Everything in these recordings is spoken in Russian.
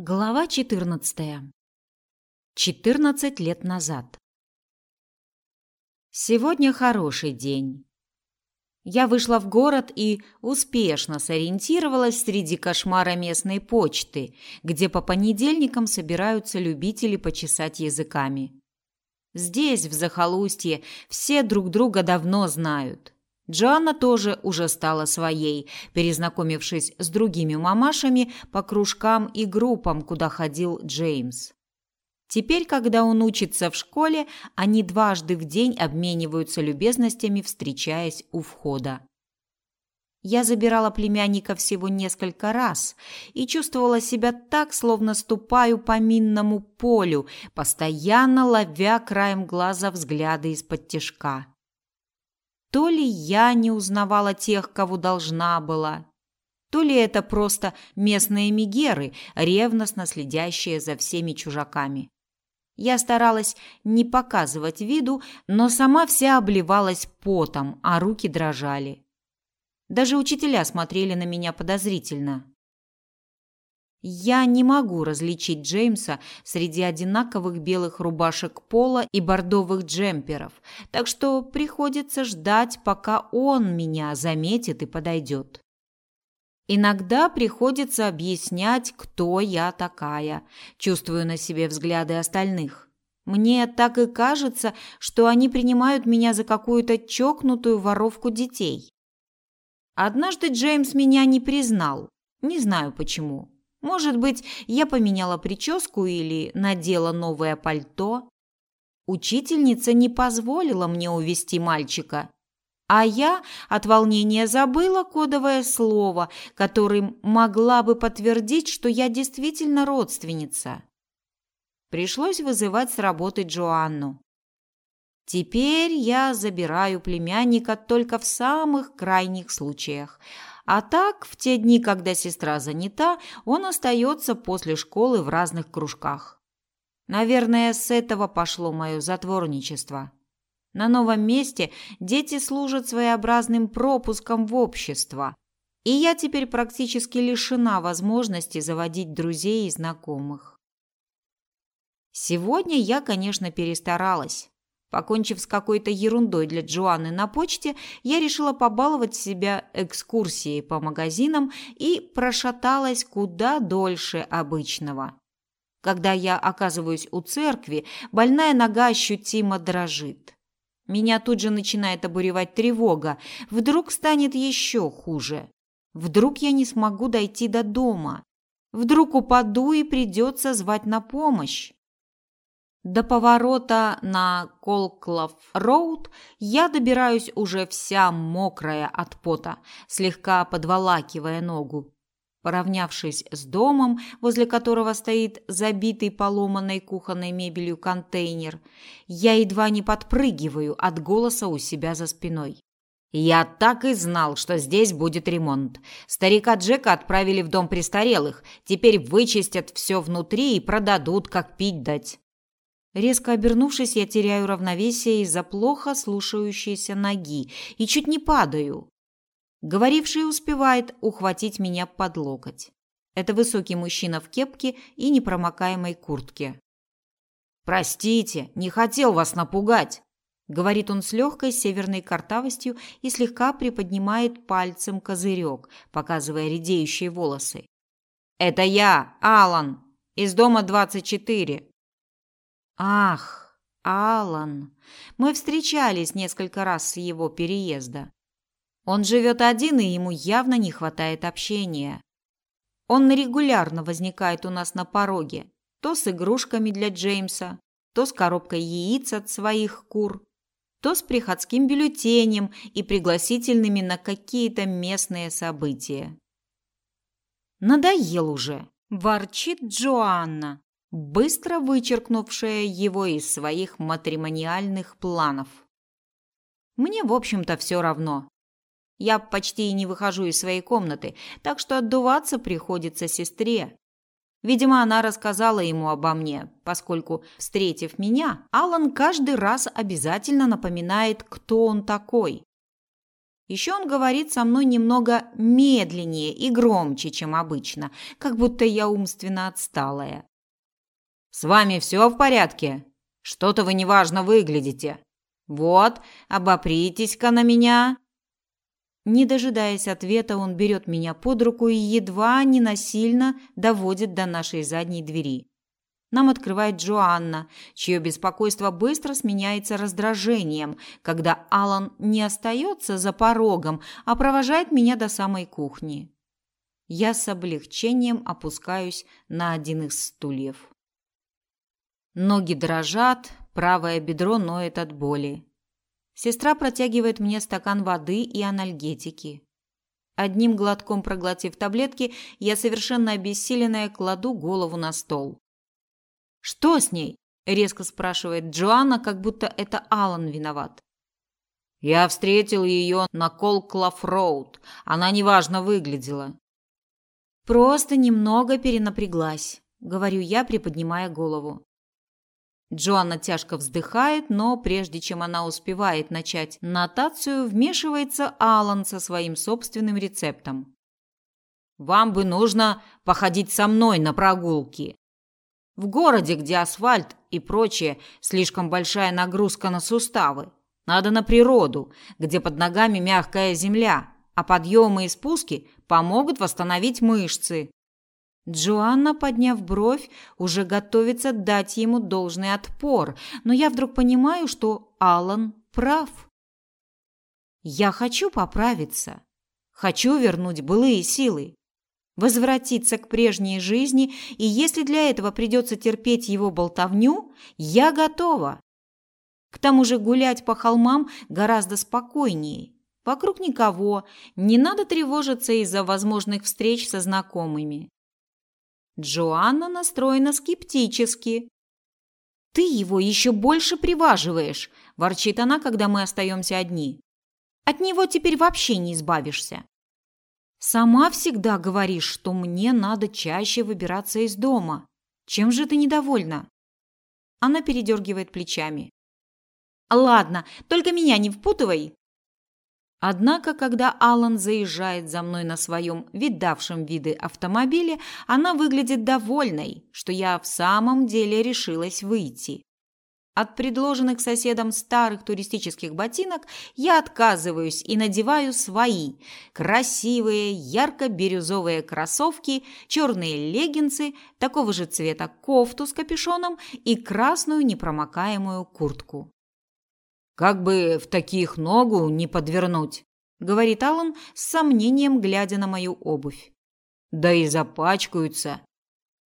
Глава 14. 14 лет назад. Сегодня хороший день. Я вышла в город и успешно сориентировалась среди кошмара местной почты, где по понедельникам собираются любители почесать языками. Здесь, в захолустье, все друг друга давно знают. Джоанна тоже уже стала своей, перезнакомившись с другими мамашами по кружкам и группам, куда ходил Джеймс. Теперь, когда он учится в школе, они дважды в день обмениваются любезностями, встречаясь у входа. Я забирала племянника всего несколько раз и чувствовала себя так, словно ступаю по минному полю, постоянно ловя краем глаза взгляды из-под тишка. То ли я не узнавала тех, кого должна была, то ли это просто местные мигеры, ревностно следящие за всеми чужаками. Я старалась не показывать виду, но сама вся обливалась потом, а руки дрожали. Даже учителя смотрели на меня подозрительно. Я не могу различить Джеймса среди одинаковых белых рубашек пола и бордовых джемперов, так что приходится ждать, пока он меня заметит и подойдет. Иногда приходится объяснять, кто я такая, чувствую на себе взгляды остальных. Мне так и кажется, что они принимают меня за какую-то чокнутую воровку детей. Однажды Джеймс меня не признал, не знаю почему. Может быть, я поменяла прическу или надела новое пальто. Учительница не позволила мне увести мальчика, а я от волнения забыла кодовое слово, которым могла бы подтвердить, что я действительно родственница. Пришлось вызывать с работы Джоанну. Теперь я забираю племянника только в самых крайних случаях, а так, в те дни, когда сестра занята, он остается после школы в разных кружках. Наверное, с этого пошло мое затворничество. На новом месте дети служат своеобразным пропуском в общество, и я теперь практически лишена возможности заводить друзей и знакомых. Сегодня я, конечно, перестаралась. Покончив с какой-то ерундой для Джоанны на почте, я решила побаловать себя экскурсией по магазинам и прошаталась куда дольше обычного. Когда я оказываюсь у церкви, больная нога ощутимо дрожит. Меня тут же начинает обуревать тревога. Вдруг станет еще хуже. Вдруг я не смогу дойти до дома. Вдруг упаду и придется звать на помощь. До поворота на Колклав-роуд я добираюсь уже вся мокрая от пота, слегка подволакивая ногу. Поравнявшись с домом, возле которого стоит забитый поломанной кухонной мебелью контейнер, я едва не подпрыгиваю от голоса у себя за спиной. Я так и знал, что здесь будет ремонт. Старика Джека отправили в дом престарелых. Теперь вычистят все внутри и продадут, как пить дать. Резко обернувшись, я теряю равновесие из-за плохо слушающейся ноги и чуть не падаю. Говоривший успевает ухватить меня под локоть. Это высокий мужчина в кепке и непромокаемой куртке. «Простите, не хотел вас напугать», — говорит он с легкой северной картавостью и слегка приподнимает пальцем козырек, показывая редеющие волосы. «Это я, Алан, из дома 24. Ах, Алан. Мы встречались несколько раз с его переезда. Он живет один, и ему явно не хватает общения. Он регулярно возникает у нас на пороге, то с игрушками для Джеймса, то с коробкой яиц от своих кур, то с приходским бюллетенем и пригласительными на какие-то местные события. Надоел уже, ворчит Джоанна, быстро вычеркнувшая его из своих матримониальных планов. Мне, в общем-то, все равно. Я почти и не выхожу из своей комнаты, так что отдуваться приходится сестре. Видимо, она рассказала ему обо мне, поскольку, встретив меня, Алан каждый раз обязательно напоминает, кто он такой. Еще он говорит со мной немного медленнее и громче, чем обычно, как будто я умственно отсталая. «С вами все в порядке? Что-то вы неважно выглядите. Вот, обопритесь-ка на меня». Не дожидаясь ответа, он берет меня под руку и едва не насильно доводит до нашей задней двери. Нам открывает Джоанна, чье беспокойство быстро сменяется раздражением, когда Алан не остается за порогом, а провожает меня до самой кухни. Я с облегчением опускаюсь на один из стульев. Ноги дрожат, правое бедро ноет от боли. Сестра протягивает мне стакан воды и анальгетики. Одним глотком проглотив таблетки, я совершенно обессиленная кладу голову на стол. Что с ней? резко спрашивает Джоанна, как будто это Алан виноват. Я встретил ее на Колклаф-роуд. Она неважно выглядела. Просто немного перенапряглась, говорю я, приподнимая голову. Джоанна тяжко вздыхает, но прежде чем она успевает начать нотацию, вмешивается Алан со своим собственным рецептом. Вам бы нужно походить со мной на прогулки. В городе, где асфальт и прочее, слишком большая нагрузка на суставы. Надо на природу, где под ногами мягкая земля, а подъемы и спуски помогут восстановить мышцы. Джоанна, подняв бровь, уже готовится дать ему должный отпор, но я вдруг понимаю, что Алан прав. Я хочу поправиться. Хочу вернуть былые силы возвратиться к прежней жизни, и если для этого придется терпеть его болтовню, я готова. К тому же гулять по холмам гораздо спокойнее. Вокруг никого, не надо тревожиться из-за возможных встреч со знакомыми. Джоанна настроена скептически. «Ты его еще больше приваживаешь», – ворчит она, когда мы остаемся одни. «От него теперь вообще не избавишься». Сама всегда говоришь, что мне надо чаще выбираться из дома. Чем же ты недовольна? Она передергивает плечами. Ладно, только меня не впутывай. Однако, когда Алан заезжает за мной на своем видавшем виды автомобиле, она выглядит довольной, что я в самом деле решилась выйти. От предложенных соседом старых туристических ботинок я отказываюсь и надеваю свои красивые ярко-бирюзовые кроссовки, черные леггинсы, такого же цвета кофту с капюшоном и красную непромокаемую куртку. Как бы в таких ногу не подвернуть, говорит Алан с сомнением глядя на мою обувь. Да и запачкаются.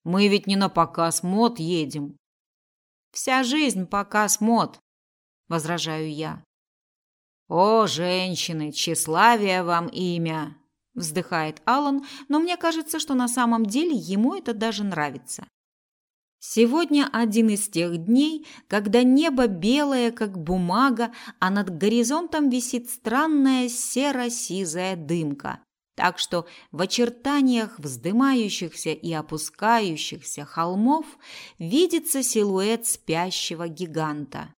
Мы ведь не на показ мод едем. Вся жизнь показ мод, возражаю я. О, женщины, тщеславие вам имя, вздыхает Алан, но мне кажется, что на самом деле ему это даже нравится. Сегодня один из тех дней, когда небо белое, как бумага, а над горизонтом висит странная серо-сизая дымка, так что в очертаниях вздымающихся и опускающихся холмов видится силуэт спящего гиганта.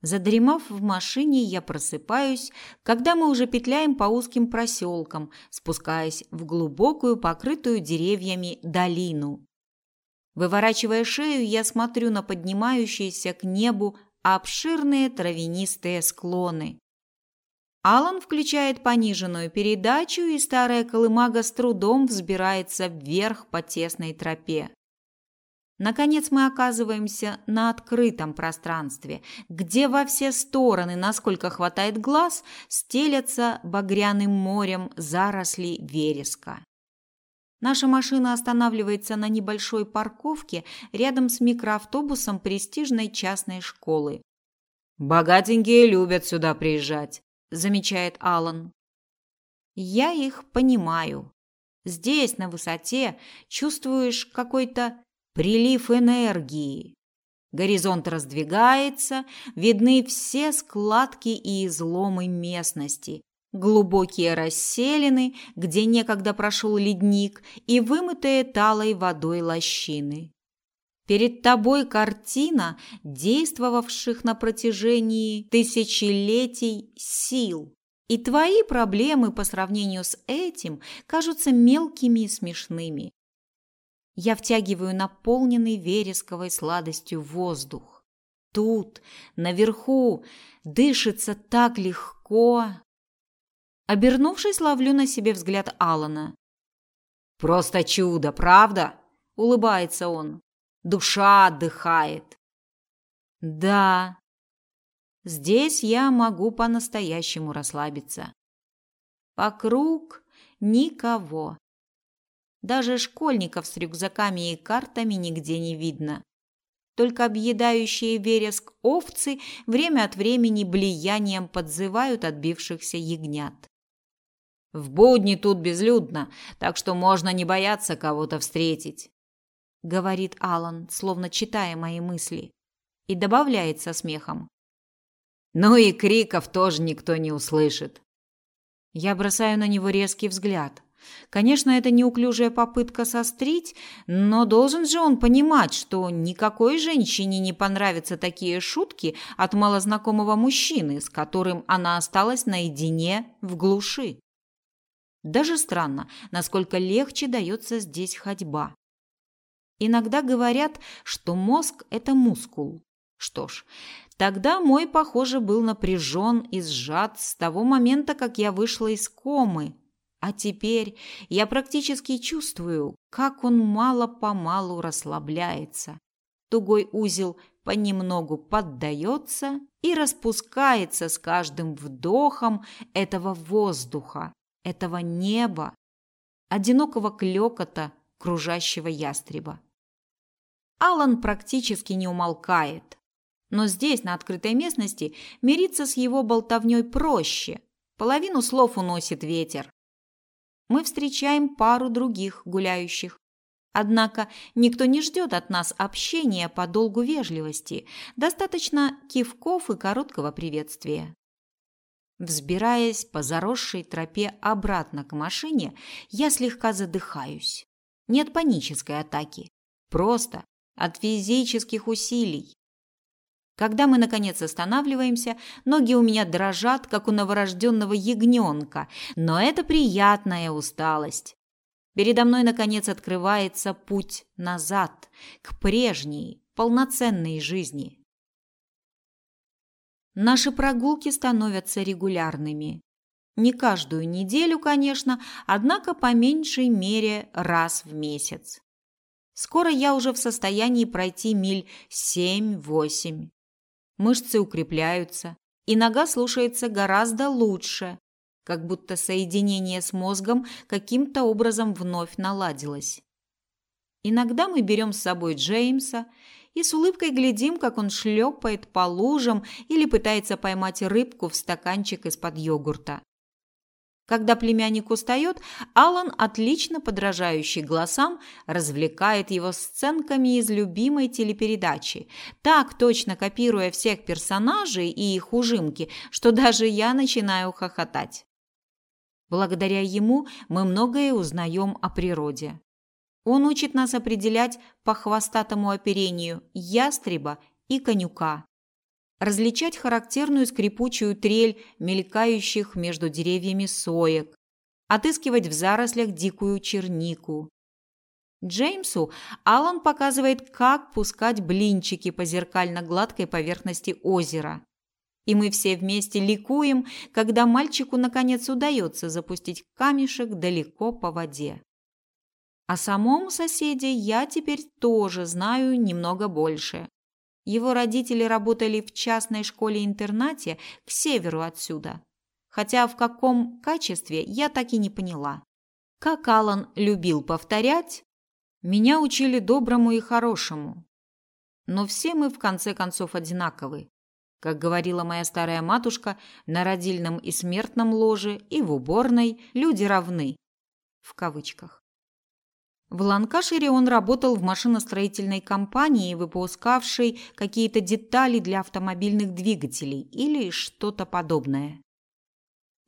Задремав в машине, я просыпаюсь, когда мы уже петляем по узким проселкам, спускаясь в глубокую, покрытую деревьями долину. Выворачивая шею, я смотрю на поднимающиеся к небу обширные травянистые склоны. Алан включает пониженную передачу, и старая колымага с трудом взбирается вверх по тесной тропе. Наконец мы оказываемся на открытом пространстве, где во все стороны, насколько хватает глаз, стелятся багряным морем заросли вереска. Наша машина останавливается на небольшой парковке рядом с микроавтобусом престижной частной школы. Богатенькие любят сюда приезжать, замечает Алан. Я их понимаю. Здесь, на высоте, чувствуешь какой-то прилив энергии. Горизонт раздвигается, видны все складки и изломы местности, глубокие расселины, где некогда прошел ледник, и вымытые талой водой лощины. Перед тобой картина действовавших на протяжении тысячелетий сил. И твои проблемы по сравнению с этим кажутся мелкими и смешными. Я втягиваю наполненный вересковой сладостью воздух. Тут, наверху, дышится так легко. Обернувшись, ловлю на себе взгляд Алана. Просто чудо, правда? улыбается он. Душа отдыхает. Да. Здесь я могу по-настоящему расслабиться. Вокруг никого. Даже школьников с рюкзаками и картами нигде не видно. Только объедающие вереск овцы время от времени блиянием подзывают отбившихся ягнят. В будни тут безлюдно, так что можно не бояться кого-то встретить, говорит Алан, словно читая мои мысли, и добавляет со смехом: Ну и криков тоже никто не услышит. Я бросаю на него резкий взгляд. Конечно, это неуклюжая попытка сострить, но должен же он понимать, что никакой женщине не понравятся такие шутки от малознакомого мужчины, с которым она осталась наедине в глуши. Даже странно, насколько легче дается здесь ходьба. Иногда говорят, что мозг – это мускул. Что ж, тогда мой, похоже, был напряжен и сжат с того момента, как я вышла из комы, а теперь я практически чувствую, как он мало-помалу расслабляется. Тугой узел понемногу поддается и распускается с каждым вдохом этого воздуха, этого неба, одинокого клёкота кружащего ястреба. Алан практически не умолкает, но здесь, на открытой местности, мириться с его болтовней проще. Половину слов уносит ветер, мы встречаем пару других гуляющих. Однако никто не ждет от нас общения по долгу вежливости, достаточно кивков и короткого приветствия. Взбираясь по заросшей тропе обратно к машине, я слегка задыхаюсь. Нет панической атаки, просто от физических усилий. Когда мы наконец останавливаемся, ноги у меня дрожат, как у новорожденного ягненка, но это приятная усталость. Передо мной наконец открывается путь назад, к прежней, полноценной жизни. Наши прогулки становятся регулярными. Не каждую неделю, конечно, однако по меньшей мере раз в месяц. Скоро я уже в состоянии пройти миль семь-восемь мышцы укрепляются, и нога слушается гораздо лучше, как будто соединение с мозгом каким-то образом вновь наладилось. Иногда мы берем с собой Джеймса и с улыбкой глядим, как он шлепает по лужам или пытается поймать рыбку в стаканчик из-под йогурта. Когда племянник устает, Алан, отлично подражающий голосам, развлекает его сценками из любимой телепередачи, так точно копируя всех персонажей и их ужимки, что даже я начинаю хохотать. Благодаря ему мы многое узнаем о природе. Он учит нас определять по хвостатому оперению ястреба и конюка различать характерную скрипучую трель мелькающих между деревьями соек, отыскивать в зарослях дикую чернику. Джеймсу Алан показывает, как пускать блинчики по зеркально-гладкой поверхности озера. И мы все вместе ликуем, когда мальчику наконец удается запустить камешек далеко по воде. О самом соседе я теперь тоже знаю немного больше. Его родители работали в частной школе-интернате к северу отсюда. Хотя в каком качестве, я так и не поняла. Как Алан любил повторять, меня учили доброму и хорошему. Но все мы в конце концов одинаковы. Как говорила моя старая матушка, на родильном и смертном ложе и в уборной люди равны. В кавычках. В Ланкашире он работал в машиностроительной компании, выпускавшей какие-то детали для автомобильных двигателей или что-то подобное.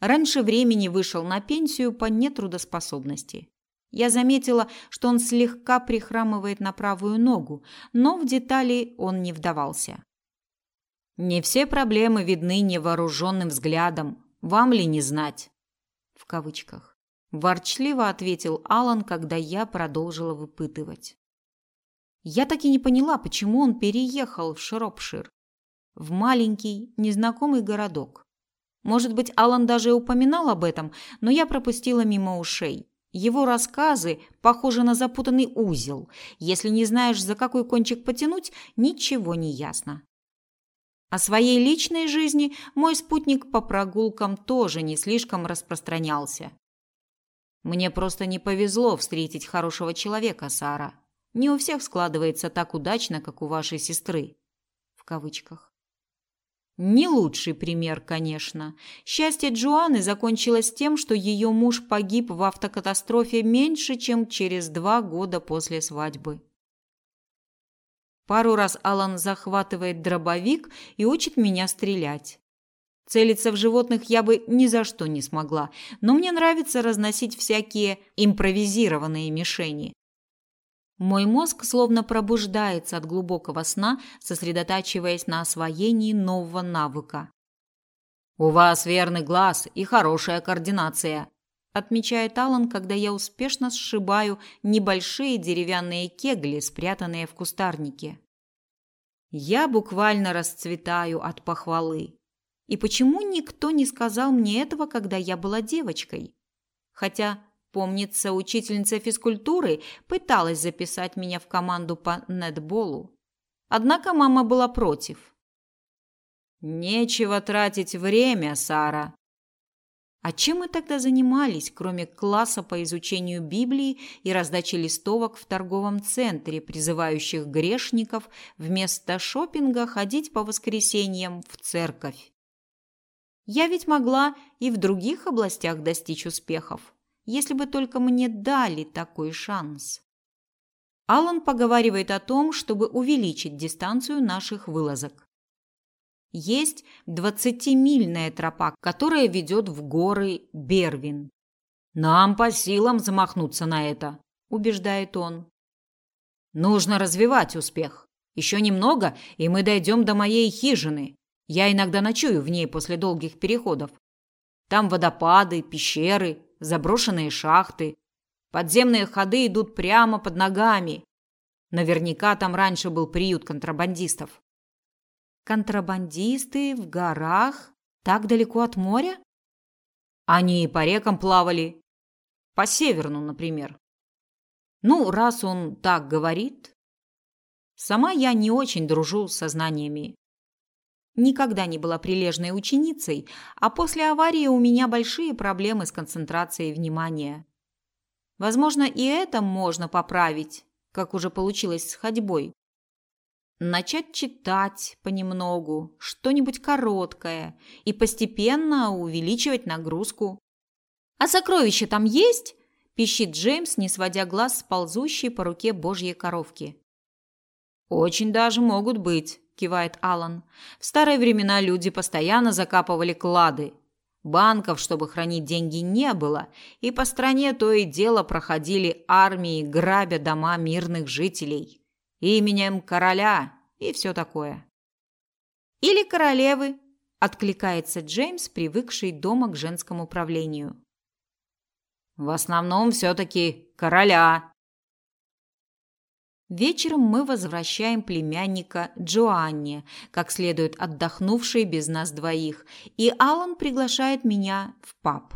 Раньше времени вышел на пенсию по нетрудоспособности. Я заметила, что он слегка прихрамывает на правую ногу, но в детали он не вдавался. Не все проблемы видны невооруженным взглядом, Вам ли не знать? В кавычках. Ворчливо ответил Алан, когда я продолжила выпытывать. Я так и не поняла, почему он переехал в Шропшир, в маленький, незнакомый городок. Может быть, Алан даже упоминал об этом, но я пропустила мимо ушей. Его рассказы похожи на запутанный узел. Если не знаешь, за какой кончик потянуть, ничего не ясно. О своей личной жизни мой спутник по прогулкам тоже не слишком распространялся. Мне просто не повезло встретить хорошего человека, Сара. Не у всех складывается так удачно, как у вашей сестры. В кавычках. Не лучший пример, конечно. Счастье Джоанны закончилось тем, что ее муж погиб в автокатастрофе меньше, чем через два года после свадьбы. Пару раз Алан захватывает дробовик и учит меня стрелять. Целиться в животных я бы ни за что не смогла, но мне нравится разносить всякие импровизированные мишени. Мой мозг словно пробуждается от глубокого сна, сосредотачиваясь на освоении нового навыка. У вас верный глаз и хорошая координация, отмечает Алан, когда я успешно сшибаю небольшие деревянные кегли, спрятанные в кустарнике. Я буквально расцветаю от похвалы. И почему никто не сказал мне этого, когда я была девочкой? Хотя, помнится, учительница физкультуры пыталась записать меня в команду по нетболу. Однако мама была против. Нечего тратить время, Сара, а чем мы тогда занимались, кроме класса по изучению Библии и раздачи листовок в торговом центре, призывающих грешников вместо шопинга ходить по воскресеньям в церковь? Я ведь могла и в других областях достичь успехов, если бы только мне дали такой шанс. Алан поговаривает о том, чтобы увеличить дистанцию наших вылазок. Есть двадцатимильная тропа, которая ведет в горы Бервин. Нам по силам замахнуться на это, убеждает он. Нужно развивать успех. Еще немного, и мы дойдем до моей хижины. Я иногда ночую в ней после долгих переходов. Там водопады, пещеры, заброшенные шахты. Подземные ходы идут прямо под ногами. Наверняка там раньше был приют контрабандистов. Контрабандисты в горах, так далеко от моря? Они и по рекам плавали. По Северну, например. Ну, раз он так говорит. Сама я не очень дружу с знаниями. Никогда не была прилежной ученицей, а после аварии у меня большие проблемы с концентрацией внимания. Возможно, и это можно поправить, как уже получилось с ходьбой. Начать читать понемногу, что-нибудь короткое, и постепенно увеличивать нагрузку. «А сокровища там есть?» – пищит Джеймс, не сводя глаз с ползущей по руке божьей коровки. «Очень даже могут быть», – кивает Алан. «В старые времена люди постоянно закапывали клады. Банков, чтобы хранить деньги, не было, и по стране то и дело проходили армии, грабя дома мирных жителей» именем короля и все такое. Или королевы, откликается Джеймс, привыкший дома к женскому правлению. В основном все таки короля. Вечером мы возвращаем племянника Джоанне, как следует отдохнувшей без нас двоих, и Алан приглашает меня в паб.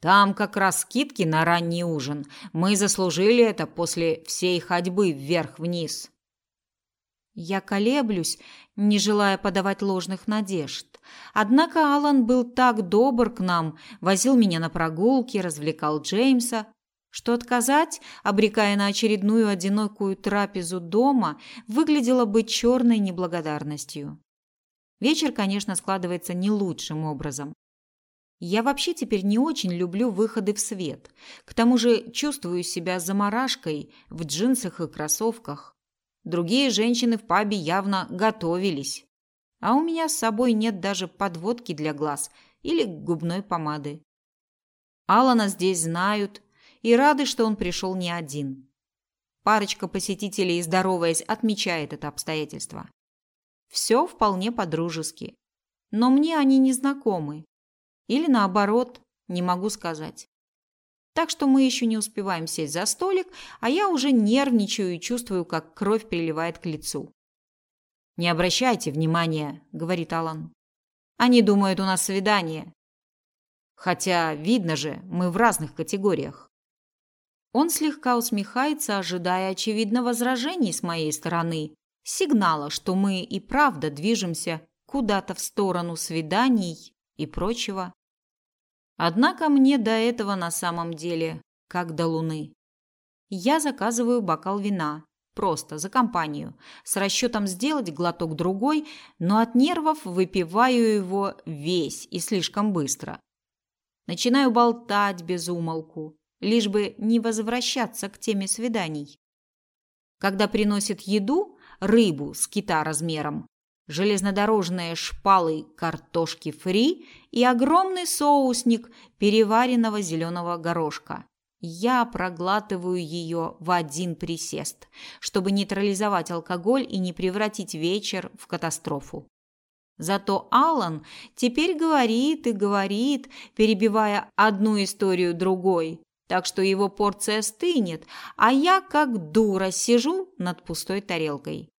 Там как раз скидки на ранний ужин. Мы заслужили это после всей ходьбы вверх-вниз. Я колеблюсь, не желая подавать ложных надежд. Однако Алан был так добр к нам, возил меня на прогулки, развлекал Джеймса, что отказать, обрекая на очередную одинокую трапезу дома, выглядело бы черной неблагодарностью. Вечер, конечно, складывается не лучшим образом. Я вообще теперь не очень люблю выходы в свет. К тому же чувствую себя заморашкой в джинсах и кроссовках. Другие женщины в пабе явно готовились. А у меня с собой нет даже подводки для глаз или губной помады. Алана здесь знают и рады, что он пришел не один. Парочка посетителей, здороваясь, отмечает это обстоятельство. Все вполне по-дружески. Но мне они не знакомы. Или наоборот, не могу сказать. Так что мы еще не успеваем сесть за столик, а я уже нервничаю и чувствую, как кровь приливает к лицу. «Не обращайте внимания», — говорит Алан. «Они думают, у нас свидание. Хотя, видно же, мы в разных категориях». Он слегка усмехается, ожидая, очевидно, возражений с моей стороны, сигнала, что мы и правда движемся куда-то в сторону свиданий и прочего. Однако мне до этого на самом деле как до луны. Я заказываю бокал вина, просто за компанию, с расчетом сделать глоток другой, но от нервов выпиваю его весь и слишком быстро. Начинаю болтать без умолку, лишь бы не возвращаться к теме свиданий. Когда приносит еду, рыбу с кита размером, железнодорожные шпалы картошки фри и огромный соусник переваренного зеленого горошка. Я проглатываю ее в один присест, чтобы нейтрализовать алкоголь и не превратить вечер в катастрофу. Зато Алан теперь говорит и говорит, перебивая одну историю другой, так что его порция стынет, а я как дура сижу над пустой тарелкой.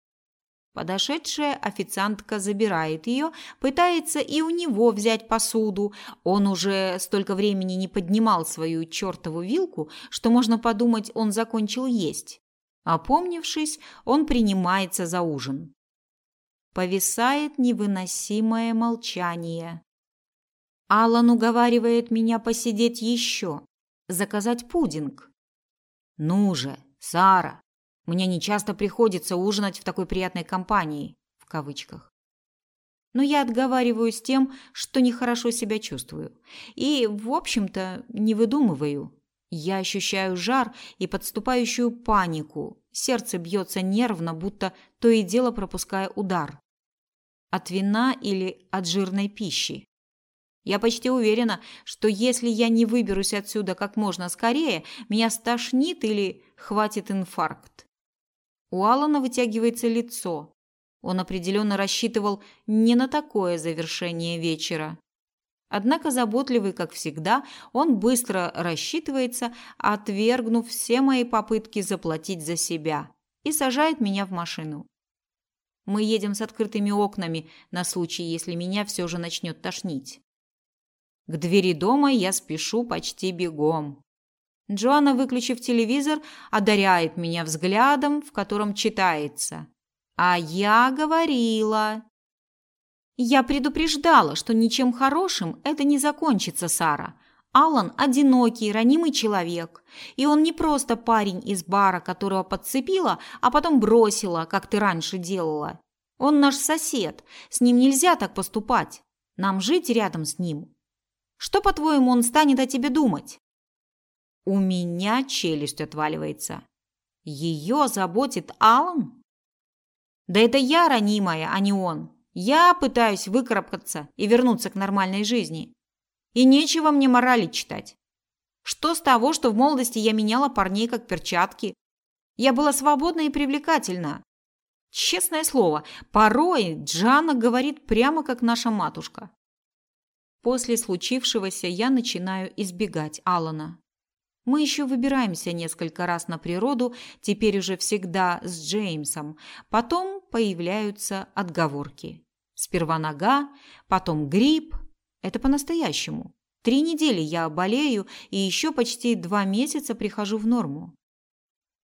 Подошедшая официантка забирает ее, пытается и у него взять посуду. Он уже столько времени не поднимал свою чертову вилку, что можно подумать, он закончил есть. Опомнившись, он принимается за ужин. Повисает невыносимое молчание. Алан уговаривает меня посидеть еще, заказать пудинг. «Ну же, Сара, мне не часто приходится ужинать в такой приятной компании, в кавычках. Но я отговариваюсь тем, что нехорошо себя чувствую. И, в общем-то, не выдумываю. Я ощущаю жар и подступающую панику. Сердце бьется нервно, будто то и дело пропуская удар. От вина или от жирной пищи. Я почти уверена, что если я не выберусь отсюда как можно скорее, меня стошнит или хватит инфаркт. У Алана вытягивается лицо. Он определенно рассчитывал не на такое завершение вечера. Однако заботливый, как всегда, он быстро рассчитывается, отвергнув все мои попытки заплатить за себя, и сажает меня в машину. Мы едем с открытыми окнами на случай, если меня все же начнет тошнить. К двери дома я спешу почти бегом. Джоанна, выключив телевизор, одаряет меня взглядом, в котором читается: "А я говорила, я предупреждала, что ничем хорошим это не закончится, Сара. Алан одинокий, ранимый человек, и он не просто парень из бара, которого подцепила, а потом бросила, как ты раньше делала. Он наш сосед. С ним нельзя так поступать. Нам жить рядом с ним. Что, по-твоему, он станет о тебе думать? У меня челюсть отваливается. Ее заботит Алан? Да это я ранимая, а не он. Я пытаюсь выкарабкаться и вернуться к нормальной жизни. И нечего мне морали читать. Что с того, что в молодости я меняла парней как перчатки? Я была свободна и привлекательна. Честное слово, порой Джана говорит прямо как наша матушка. После случившегося я начинаю избегать Алана. Мы еще выбираемся несколько раз на природу, теперь уже всегда с Джеймсом. Потом появляются отговорки. Сперва нога, потом грипп. Это по-настоящему. Три недели я болею и еще почти два месяца прихожу в норму.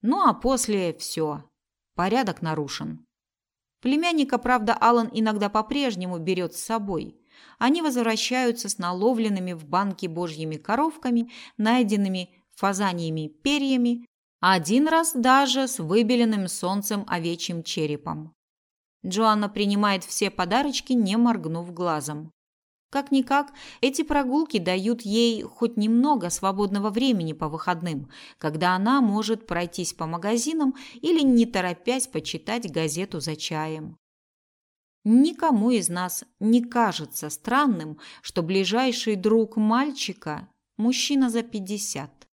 Ну а после все. Порядок нарушен. Племянника, правда, Алан иногда по-прежнему берет с собой. Они возвращаются с наловленными в банке божьими коровками, найденными фазаньими перьями, один раз даже с выбеленным солнцем овечьим черепом. Джоанна принимает все подарочки, не моргнув глазом. Как-никак, эти прогулки дают ей хоть немного свободного времени по выходным, когда она может пройтись по магазинам или, не торопясь, почитать газету за чаем. Никому из нас не кажется странным, что ближайший друг мальчика – мужчина за пятьдесят.